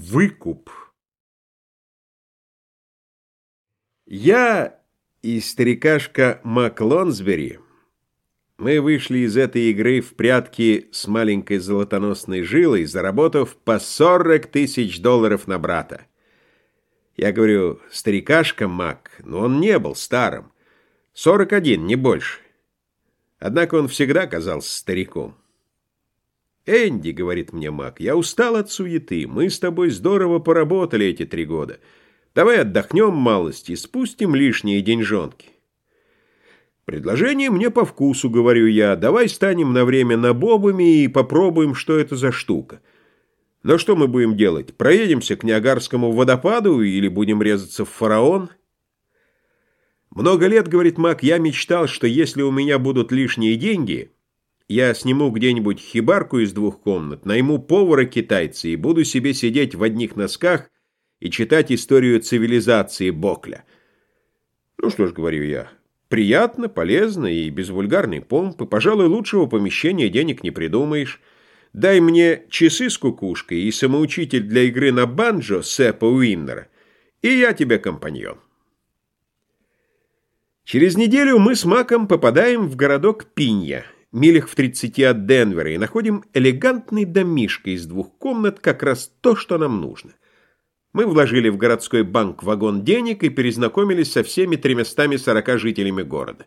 Выкуп. Я и старикашка Мак Лонсбери, мы вышли из этой игры в прятки с маленькой золотоносной жилой, заработав по 40 тысяч долларов на брата. Я говорю, старикашка Мак, но он не был старым. 41, не больше. Однако он всегда казался стариком. «Энди», — говорит мне Мак, — «я устал от суеты. Мы с тобой здорово поработали эти три года. Давай отдохнем малость и спустим лишние деньжонки». «Предложение мне по вкусу», — говорю я. «Давай станем на время набобами и попробуем, что это за штука». Но что мы будем делать? Проедемся к Ниагарскому водопаду или будем резаться в фараон? Много лет, говорит Мак, я мечтал, что если у меня будут лишние деньги, я сниму где-нибудь хибарку из двух комнат, найму повара-китайца и буду себе сидеть в одних носках и читать историю цивилизации Бокля. Ну что ж, говорю я, приятно, полезно и без вульгарной помпы. Пожалуй, лучшего помещения денег не придумаешь. Дай мне часы с кукушкой и самоучитель для игры на банджо Сэпа Уиннера, и я тебе компаньон. Через неделю мы с Маком попадаем в городок Пинья – милях в 30 от Денвера, и находим элегантный домишко из двух комнат, как раз то, что нам нужно. Мы вложили в городской банк вагон денег и перезнакомились со всеми 340 жителями города.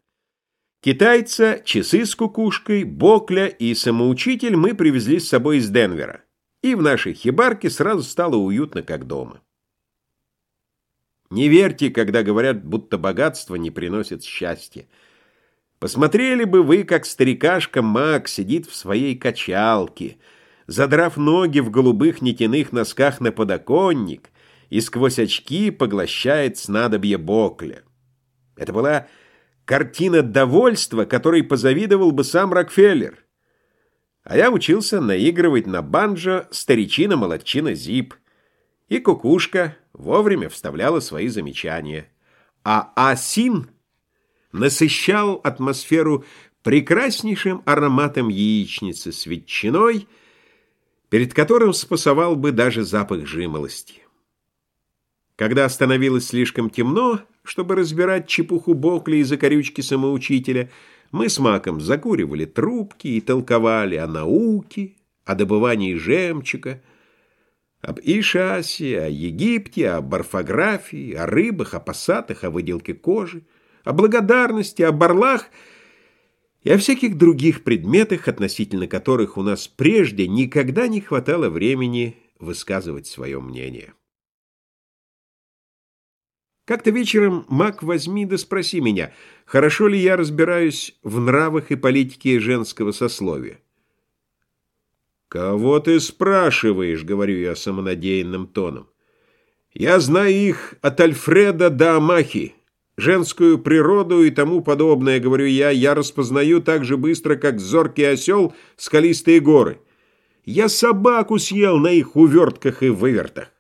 Китайца, часы с кукушкой, бокля и самоучитель мы привезли с собой из Денвера. И в нашей хибарке сразу стало уютно, как дома. Не верьте, когда говорят, будто богатство не приносит счастья. Посмотрели бы вы, как старикашка Мак сидит в своей качалке, задрав ноги в голубых нитяных носках на подоконник и сквозь очки поглощает снадобье Бокля. Это была картина довольства, которой позавидовал бы сам Рокфеллер. А я учился наигрывать на банджо старичина-молодчина Зип. И кукушка вовремя вставляла свои замечания. А Асин насыщал атмосферу прекраснейшим ароматом яичницы с ветчиной, перед которым спасовал бы даже запах жимолости. Когда становилось слишком темно, чтобы разбирать чепуху Бокли и закорючки самоучителя, мы с Маком закуривали трубки и толковали о науке, о добывании жемчуга, об Ишасе, о Египте, о барфографии, о рыбах, о пассатах, о выделке кожи о благодарности, о барлах и о всяких других предметах, относительно которых у нас прежде никогда не хватало времени высказывать свое мнение. Как-то вечером, Мак, возьми да спроси меня, хорошо ли я разбираюсь в нравах и политике женского сословия. «Кого ты спрашиваешь?» — говорю я самонадеянным тоном. «Я знаю их от Альфреда до Амахи». Женскую природу и тому подобное, говорю я, я распознаю так же быстро, как зоркий осел скалистые горы. Я собаку съел на их увертках и вывертах.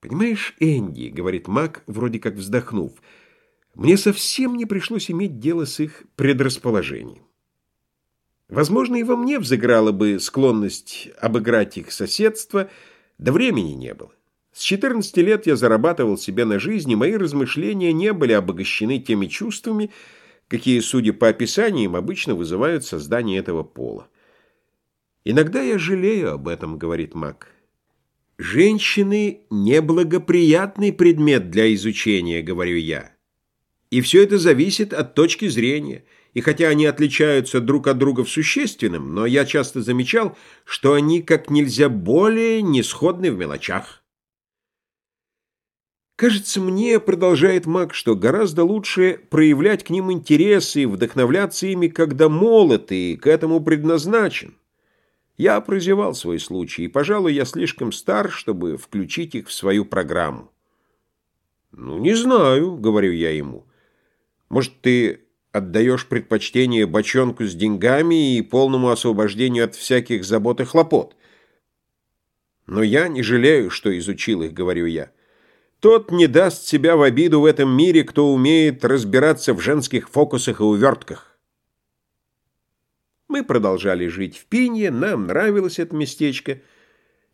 «Понимаешь, Энди, — говорит Мак, вроде как вздохнув, — мне совсем не пришлось иметь дело с их предрасположением. Возможно, и во мне взыграла бы склонность обыграть их соседство, да времени не было. С 14 лет я зарабатывал себе на жизнь, и мои размышления не были обогащены теми чувствами, какие, судя по описаниям, обычно вызывают создание этого пола. «Иногда я жалею об этом», — говорит Мак. «Женщины — неблагоприятный предмет для изучения», — говорю я. «И все это зависит от точки зрения». И хотя они отличаются друг от друга в существенном, но я часто замечал, что они как нельзя более не сходны в мелочах. Кажется мне, продолжает Мак, что гораздо лучше проявлять к ним интерес и вдохновляться ими, когда молод и к этому предназначен. Я прозевал свой случай, и, пожалуй, я слишком стар, чтобы включить их в свою программу. «Ну, не знаю», — говорю я ему. «Может, ты отдаешь предпочтение бочонку с деньгами и полному освобождению от всяких забот и хлопот?» «Но я не жалею, что изучил их», — говорю я. Тот не даст себя в обиду в этом мире, кто умеет разбираться в женских фокусах и увертках. Мы продолжали жить в Пинье, нам нравилось это местечко.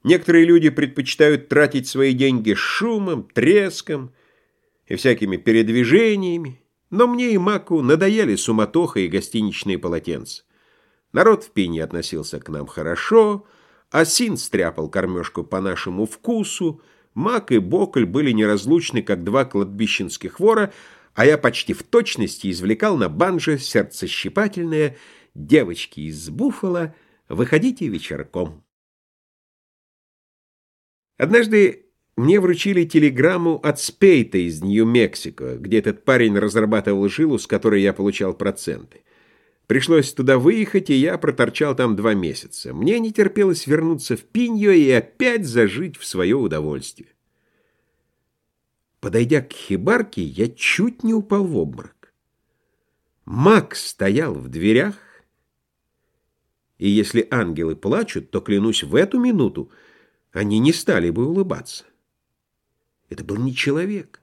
Некоторые люди предпочитают тратить свои деньги шумом, треском и всякими передвижениями, но мне и Маку надоели суматоха и гостиничные полотенца. Народ в Пине относился к нам хорошо, а Син стряпал кормежку по нашему вкусу, Мак и Бокль были неразлучны, как два кладбищенских вора, а я почти в точности извлекал на банже сердцещипательное «Девочки из Буффало, выходите вечерком». Однажды мне вручили телеграмму от Спейта из Нью-Мексико, где этот парень разрабатывал жилу, с которой я получал проценты. Пришлось туда выехать, и я проторчал там два месяца. Мне не терпелось вернуться в Пиньо и опять зажить в свое удовольствие. Подойдя к хибарке, я чуть не упал в обморок. Макс стоял в дверях, и если ангелы плачут, то, клянусь, в эту минуту они не стали бы улыбаться. Это был не человек.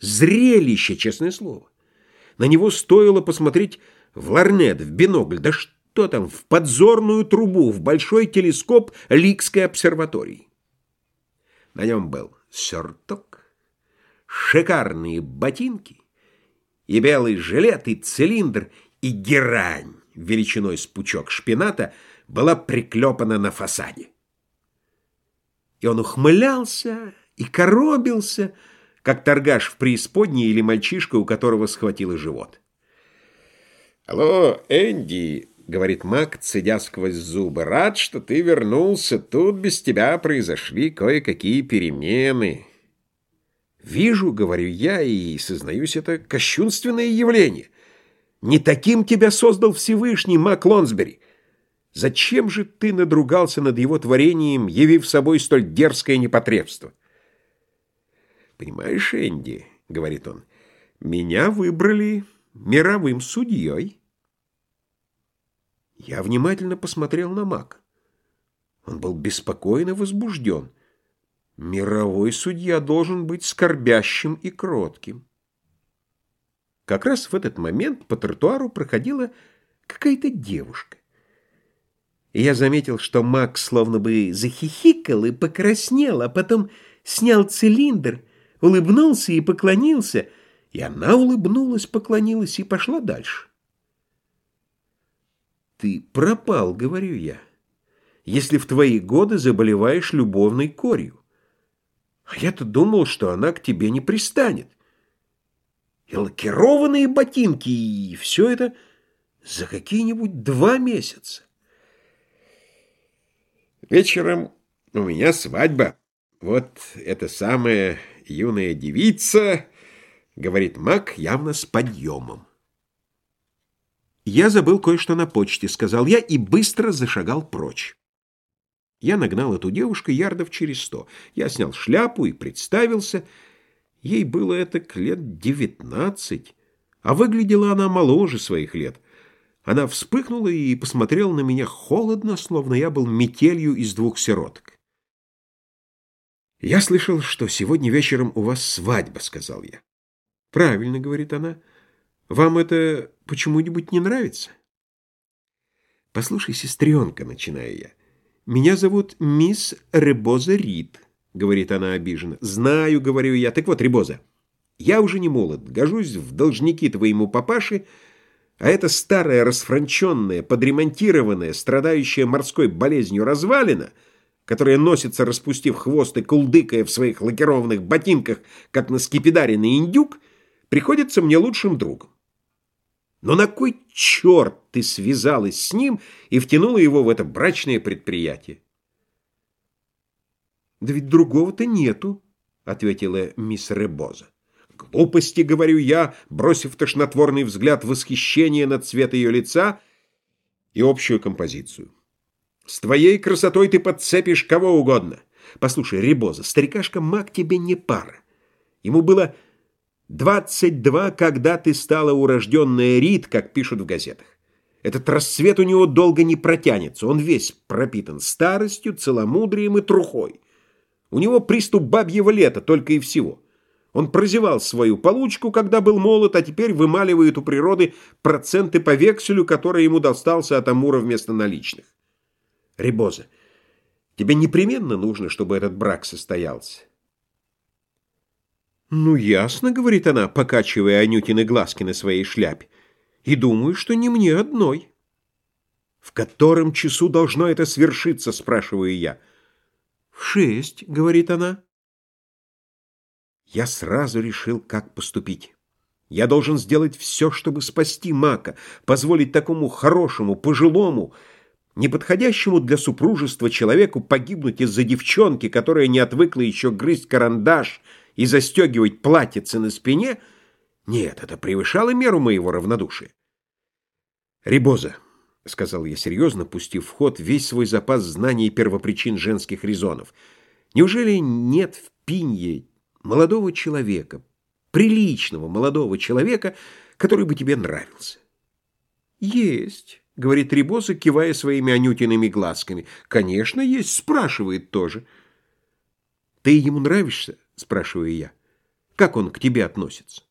Зрелище, честное слово. На него стоило посмотреть в ларнет, в бинокль, да что там, в подзорную трубу, в большой телескоп Ликской обсерватории. На нем был сюртук, шикарные ботинки и белый жилет, и цилиндр, и герань величиной с пучок шпината была приклепана на фасаде. И он ухмылялся и коробился, как торгаш в преисподней или мальчишка, у которого схватило живот. «Алло, Энди!» — говорит Мак, цедя сквозь зубы. «Рад, что ты вернулся. Тут без тебя произошли кое-какие перемены». «Вижу, — говорю я, и сознаюсь, это кощунственное явление. Не таким тебя создал Всевышний, Мак Лонсбери. Зачем же ты надругался над его творением, явив собой столь дерзкое непотребство? «Понимаешь, Энди, — говорит он, — меня выбрали мировым судьей». Я внимательно посмотрел на Мака. Он был беспокоен и возбужден. Мировой судья должен быть скорбящим и кротким. Как раз в этот момент по тротуару проходила какая-то девушка и я заметил, что Макс словно бы захихикал и покраснел, а потом снял цилиндр, улыбнулся и поклонился, и она улыбнулась, поклонилась и пошла дальше. «Ты пропал», — говорю я, — «если в твои годы заболеваешь любовной корью. А я-то думал, что она к тебе не пристанет. И лакированные ботинки, и все это за какие-нибудь два месяца. Вечером у меня свадьба. Вот эта самая юная девица, говорит Мак явно с подъемом. «Я забыл кое-что на почте», — сказал я и быстро зашагал прочь. Я нагнал эту девушку ярдов через сто. Я снял шляпу и представился. Ей было это лет девятнадцать, а выглядела она моложе своих лет — она вспыхнула и посмотрела на меня холодно, словно я был метелью из двух сироток. «Я слышал, что сегодня вечером у вас свадьба», — сказал я. «Правильно», — говорит она. «Вам это почему-нибудь не нравится?» «Послушай, сестренка», — начинаю я. «Меня зовут мисс Ребоза Рид», — говорит она обиженно. «Знаю», — говорю я. «Так вот, Ребоза, я уже не молод, гожусь в должники твоему папаше, — а эта старая, расфранченная, подремонтированная, страдающая морской болезнью развалина, которая носится, распустив хвост и кулдыкая в своих лакированных ботинках, как на скипидаренный индюк, приходится мне лучшим другом. Но на кой черт ты связалась с ним и втянула его в это брачное предприятие? «Да ведь другого-то нету», — ответила мисс Ребоза. «Глупости», — говорю я, бросив тошнотворный взгляд восхищения на цвет ее лица и общую композицию. «С твоей красотой ты подцепишь кого угодно. Послушай, Ребоза, старикашка Мак тебе не пара. Ему было двадцать два, когда ты стала урожденная Рит, как пишут в газетах. Этот рассвет у него долго не протянется, он весь пропитан старостью, целомудрием и трухой. У него приступ бабьего лета только и всего». Он прозевал свою получку, когда был молод, а теперь вымаливает у природы проценты по векселю, который ему достался от Амура вместо наличных. Ребоза, Тебе непременно нужно, чтобы этот брак состоялся. «Ну, ясно», — говорит она, покачивая Анютины глазки на своей шляпе. «И думаю, что не мне одной». «В котором часу должно это свершиться?» — спрашиваю я. «В шесть», — говорит она. Я сразу решил, как поступить. Я должен сделать все, чтобы спасти Мака, позволить такому хорошему, пожилому, неподходящему для супружества человеку погибнуть из-за девчонки, которая не отвыкла еще грызть карандаш и застегивать платьице на спине, нет, это превышало меру моего равнодушия. «Рибоза», — сказал я серьезно, пустив в ход весь свой запас знаний первопричин женских резонов, «неужели нет в Пинье молодого человека, приличного молодого человека, который бы тебе нравился. «Есть», — говорит Рибоза, кивая своими анютиными глазками. «Конечно, есть», — спрашивает тоже. «Ты ему нравишься?» — спрашиваю я. «Как он к тебе относится?»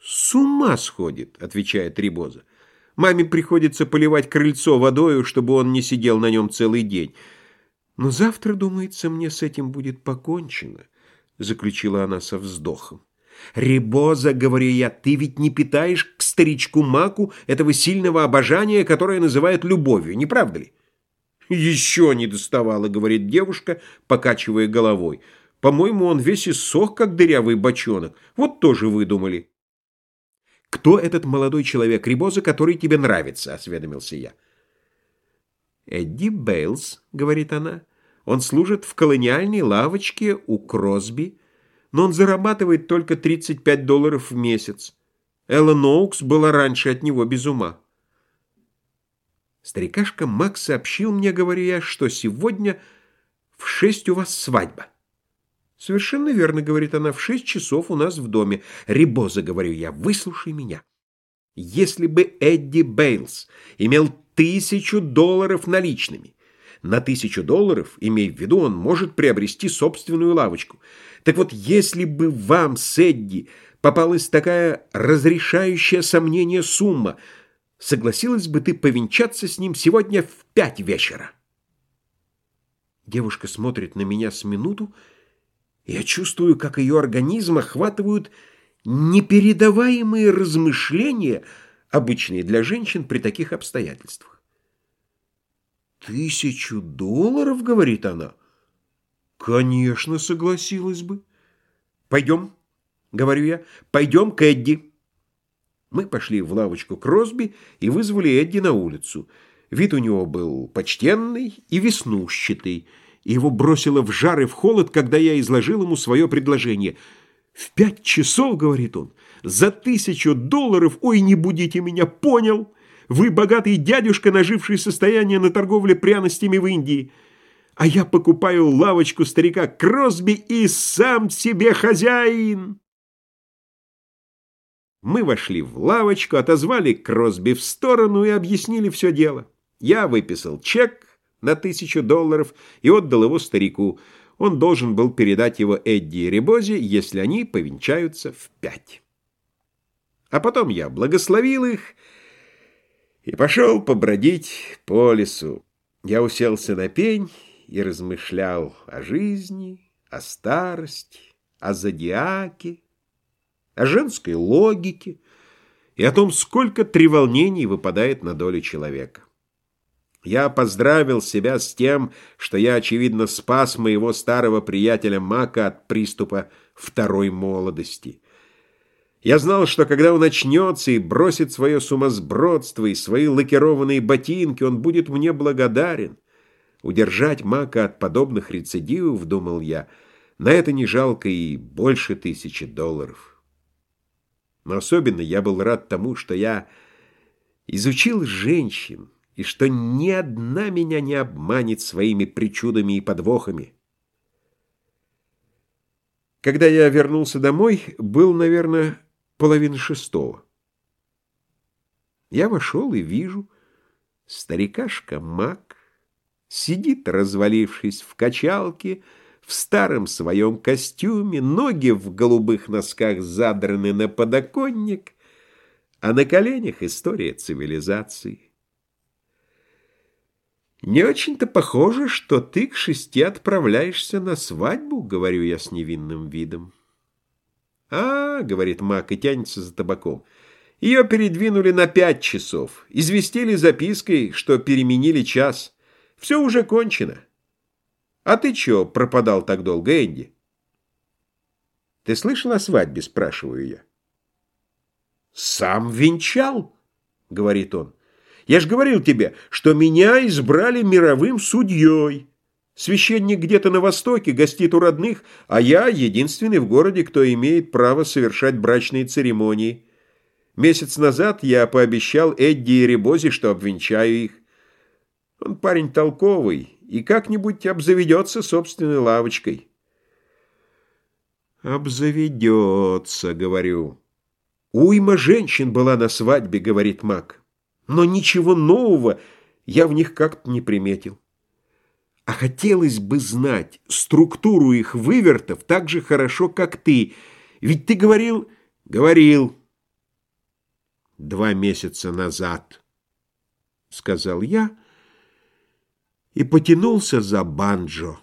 «С ума сходит», — отвечает Рибоза. «Маме приходится поливать крыльцо водою, чтобы он не сидел на нем целый день. Но завтра, думается, мне с этим будет покончено», — заключила она со вздохом. «Ребоза, — говорю я, — ты ведь не питаешь к старичку Маку этого сильного обожания, которое называют любовью, не правда ли?» «Еще не доставало, — говорит девушка, покачивая головой. По-моему, он весь иссох, как дырявый бочонок. Вот тоже выдумали». «Кто этот молодой человек, Ребоза, который тебе нравится?» — осведомился я. «Эдди Бейлс», — говорит она. «Он служит в колониальной лавочке у Кросби» но он зарабатывает только 35 долларов в месяц. Эллен Оукс была раньше от него без ума. Старикашка Макс сообщил мне, говорю я, что сегодня в шесть у вас свадьба. Совершенно верно, говорит она, в шесть часов у нас в доме. Рибоза, говорю я, выслушай меня. Если бы Эдди Бейлс имел тысячу долларов наличными, на тысячу долларов, имей в виду, он может приобрести собственную лавочку. Так вот, если бы вам с Эдди попалась такая разрешающая сомнение сумма, согласилась бы ты повенчаться с ним сегодня в пять вечера? Девушка смотрит на меня с минуту, я чувствую, как ее организм охватывают непередаваемые размышления, обычные для женщин при таких обстоятельствах. «Тысячу долларов?» — говорит она. «Конечно, согласилась бы». «Пойдем», — говорю я, — «пойдем к Эдди». Мы пошли в лавочку Кросби и вызвали Эдди на улицу. Вид у него был почтенный и веснущатый, и его бросило в жар и в холод, когда я изложил ему свое предложение. «В пять часов, — говорит он, — за тысячу долларов, ой, не будите меня, понял!» Вы богатый дядюшка, наживший состояние на торговле пряностями в Индии. А я покупаю лавочку старика Кросби и сам себе хозяин. Мы вошли в лавочку, отозвали Кросби в сторону и объяснили все дело. Я выписал чек на тысячу долларов и отдал его старику. Он должен был передать его Эдди и Ребозе, если они повенчаются в пять. А потом я благословил их и пошел побродить по лесу. Я уселся на пень и размышлял о жизни, о старости, о зодиаке, о женской логике и о том, сколько треволнений выпадает на долю человека. Я поздравил себя с тем, что я, очевидно, спас моего старого приятеля Мака от приступа второй молодости — я знал, что когда он очнется и бросит свое сумасбродство и свои лакированные ботинки, он будет мне благодарен. Удержать Мака от подобных рецидивов, думал я, на это не жалко и больше тысячи долларов. Но особенно я был рад тому, что я изучил женщин, и что ни одна меня не обманет своими причудами и подвохами. Когда я вернулся домой, был, наверное, половина шестого. Я вошел и вижу, старикашка Мак сидит, развалившись в качалке, в старом своем костюме, ноги в голубых носках задраны на подоконник, а на коленях история цивилизации. «Не очень-то похоже, что ты к шести отправляешься на свадьбу», — говорю я с невинным видом. «А, — говорит Мак и тянется за табаком, — ее передвинули на пять часов, известили запиской, что переменили час. Все уже кончено. А ты чё пропадал так долго, Энди?» «Ты слышал о свадьбе?» — спрашиваю я. «Сам венчал», — говорит он. Я же говорил тебе, что меня избрали мировым судьей. Священник где-то на востоке, гостит у родных, а я единственный в городе, кто имеет право совершать брачные церемонии. Месяц назад я пообещал Эдди и Ребозе, что обвенчаю их. Он парень толковый и как-нибудь обзаведется собственной лавочкой. «Обзаведется», — говорю. «Уйма женщин была на свадьбе», — говорит Мак но ничего нового я в них как-то не приметил. А хотелось бы знать структуру их вывертов так же хорошо, как ты. Ведь ты говорил... Говорил. Два месяца назад, сказал я и потянулся за банджо.